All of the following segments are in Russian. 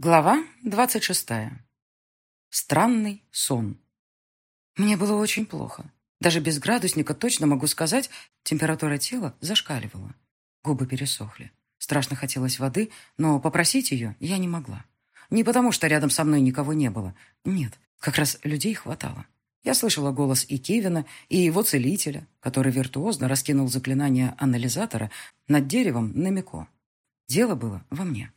Глава двадцать шестая. Странный сон. Мне было очень плохо. Даже без градусника точно могу сказать, температура тела зашкаливала. Губы пересохли. Страшно хотелось воды, но попросить ее я не могла. Не потому, что рядом со мной никого не было. Нет, как раз людей хватало. Я слышала голос и Кевина, и его целителя, который виртуозно раскинул заклинание анализатора над деревом на Мико. Дело было во мне.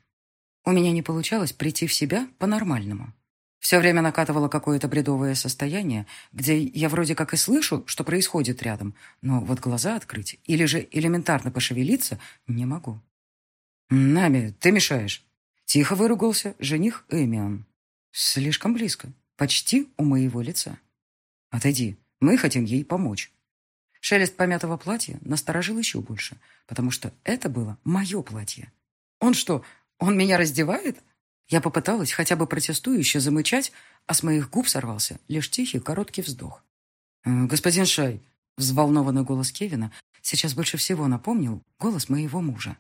У меня не получалось прийти в себя по-нормальному. Все время накатывало какое-то бредовое состояние, где я вроде как и слышу, что происходит рядом, но вот глаза открыть или же элементарно пошевелиться не могу. «Нами, ты мешаешь!» Тихо выругался жених Эмион. «Слишком близко, почти у моего лица. Отойди, мы хотим ей помочь». Шелест помятого платья насторожил еще больше, потому что это было мое платье. Он что, он меня раздевает? Я попыталась хотя бы протестующе замычать, а с моих губ сорвался лишь тихий короткий вздох. «Э, «Господин Шай», — взволнованный голос Кевина, сейчас больше всего напомнил голос моего мужа.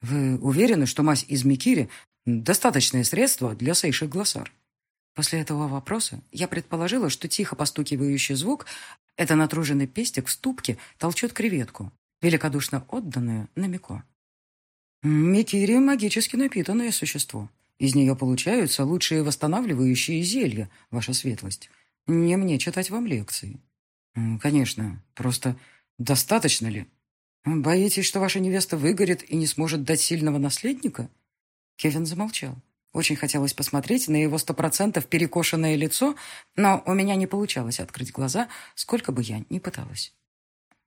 «Вы уверены, что мазь из Микири — достаточное средство для сейших глоссар?» После этого вопроса я предположила, что тихо постукивающий звук — это натруженный пестик в ступке толчет креветку, великодушно отданную на Мико. Микири – магически напитанное существо. Из нее получаются лучшие восстанавливающие зелья, ваша светлость. Не мне читать вам лекции. Конечно, просто достаточно ли? Боитесь, что ваша невеста выгорит и не сможет дать сильного наследника? Кевин замолчал. Очень хотелось посмотреть на его сто процентов перекошенное лицо, но у меня не получалось открыть глаза, сколько бы я ни пыталась.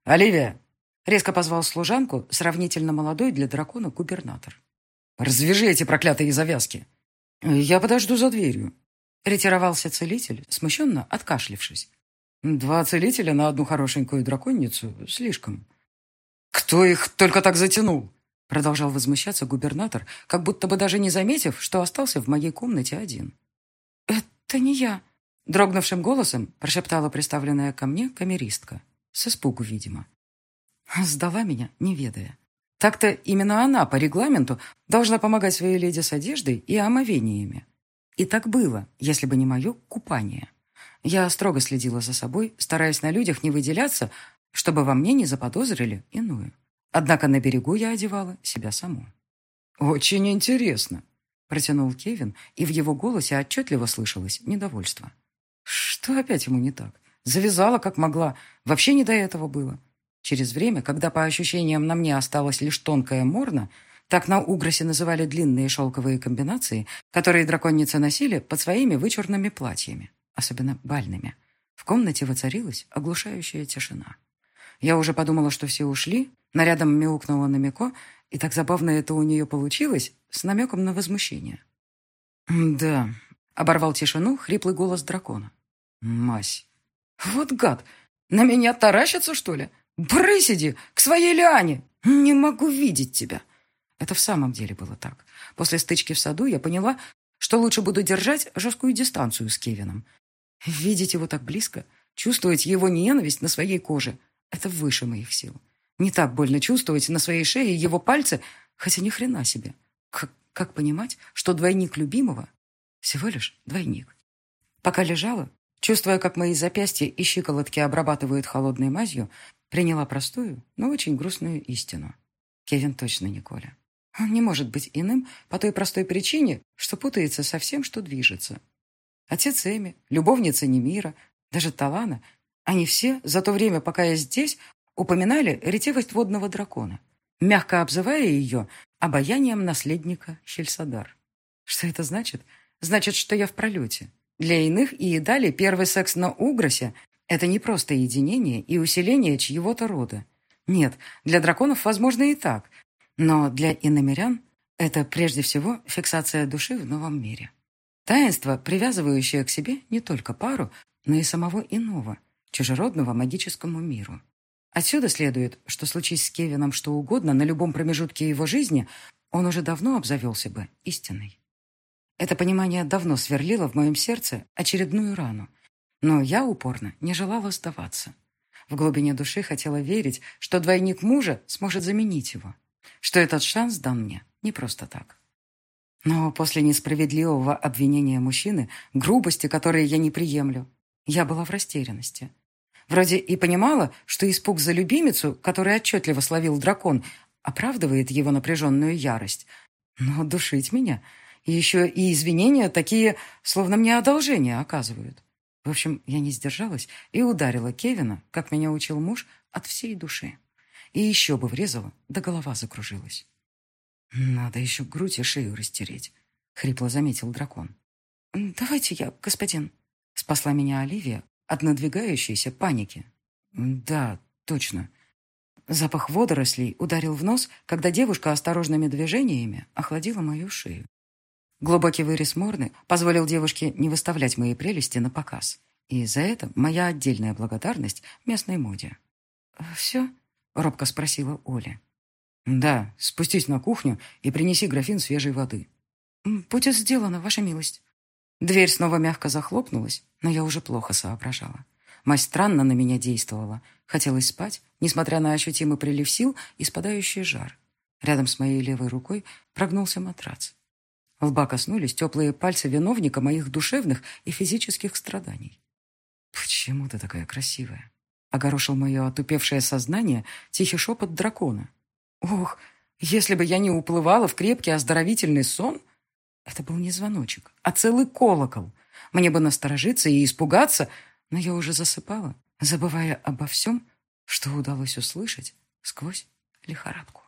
«Оливия!» Резко позвал служанку, сравнительно молодой для дракона губернатор. «Развяжи эти проклятые завязки!» «Я подожду за дверью», — ретировался целитель, смущенно откашлившись. «Два целителя на одну хорошенькую драконницу — слишком». «Кто их только так затянул?» Продолжал возмущаться губернатор, как будто бы даже не заметив, что остался в моей комнате один. «Это не я», — дрогнувшим голосом прошептала представленная ко мне камеристка. С испугу, видимо. Сдала меня, не ведая. Так-то именно она по регламенту должна помогать своей леди с одеждой и омовениями. И так было, если бы не мое купание. Я строго следила за собой, стараясь на людях не выделяться, чтобы во мне не заподозрили иную. Однако на берегу я одевала себя саму. «Очень интересно», — протянул Кевин, и в его голосе отчетливо слышалось недовольство. «Что опять ему не так? Завязала, как могла. Вообще не до этого было. Через время, когда по ощущениям на мне осталась лишь тонкая морна, так на Угросе называли длинные шелковые комбинации, которые драконницы носили под своими вычурными платьями, особенно бальными. В комнате воцарилась оглушающая тишина. Я уже подумала, что все ушли, нарядом мяукнула на Мико, и так забавно это у нее получилось, с намеком на возмущение. «Да», — оборвал тишину хриплый голос дракона. «Мась». «Вот гад! На меня таращится, что ли? «Брысь иди к своей Лиане! Не могу видеть тебя!» Это в самом деле было так. После стычки в саду я поняла, что лучше буду держать жесткую дистанцию с Кевином. Видеть его так близко, чувствовать его ненависть на своей коже — это выше моих сил. Не так больно чувствовать на своей шее его пальцы, хотя ни хрена себе. Как, как понимать, что двойник любимого всего лишь двойник? Пока лежала, чувствуя, как мои запястья и щиколотки обрабатывают холодной мазью, Приняла простую, но очень грустную истину. Кевин точно не Коля. Он не может быть иным по той простой причине, что путается со всем, что движется. Отец Эми, любовница Немира, даже Талана, они все за то время, пока я здесь, упоминали ретивость водного дракона, мягко обзывая ее обаянием наследника Хельсадар. Что это значит? Значит, что я в пролете. Для иных и едали первый секс на Угросе это не просто единение и усиление чьего-то рода. Нет, для драконов возможно и так. Но для иномерян это прежде всего фиксация души в новом мире. Таинство, привязывающее к себе не только пару, но и самого иного, чужеродного магическому миру. Отсюда следует, что случись с Кевином что угодно на любом промежутке его жизни, он уже давно обзавелся бы истиной. Это понимание давно сверлило в моем сердце очередную рану, но я упорно не желала сдаваться. В глубине души хотела верить, что двойник мужа сможет заменить его. Что этот шанс дан мне не просто так. Но после несправедливого обвинения мужчины, грубости, которые я не приемлю, я была в растерянности. Вроде и понимала, что испуг за любимицу, который отчетливо словил дракон, оправдывает его напряженную ярость. Но душить меня, еще и извинения такие, словно мне одолжение оказывают. В общем, я не сдержалась и ударила Кевина, как меня учил муж, от всей души. И еще бы врезала, да голова закружилась. «Надо еще грудь и шею растереть», — хрипло заметил дракон. «Давайте я, господин», — спасла меня Оливия от надвигающейся паники. «Да, точно». Запах водорослей ударил в нос, когда девушка осторожными движениями охладила мою шею. Глубокий вырез Морны позволил девушке не выставлять мои прелести на показ. И за это моя отдельная благодарность местной моде. «Все?» — робко спросила Оля. «Да, спустись на кухню и принеси графин свежей воды». «Будет сделано, ваша милость». Дверь снова мягко захлопнулась, но я уже плохо соображала. Мать странно на меня действовала. Хотелось спать, несмотря на ощутимый прилив сил и спадающий жар. Рядом с моей левой рукой прогнулся матрац. Лба коснулись теплые пальцы виновника моих душевных и физических страданий. «Почему ты такая красивая?» Огорошил мое отупевшее сознание тихий шепот дракона. «Ох, если бы я не уплывала в крепкий оздоровительный сон...» Это был не звоночек, а целый колокол. Мне бы насторожиться и испугаться, но я уже засыпала, забывая обо всем, что удалось услышать сквозь лихорадку.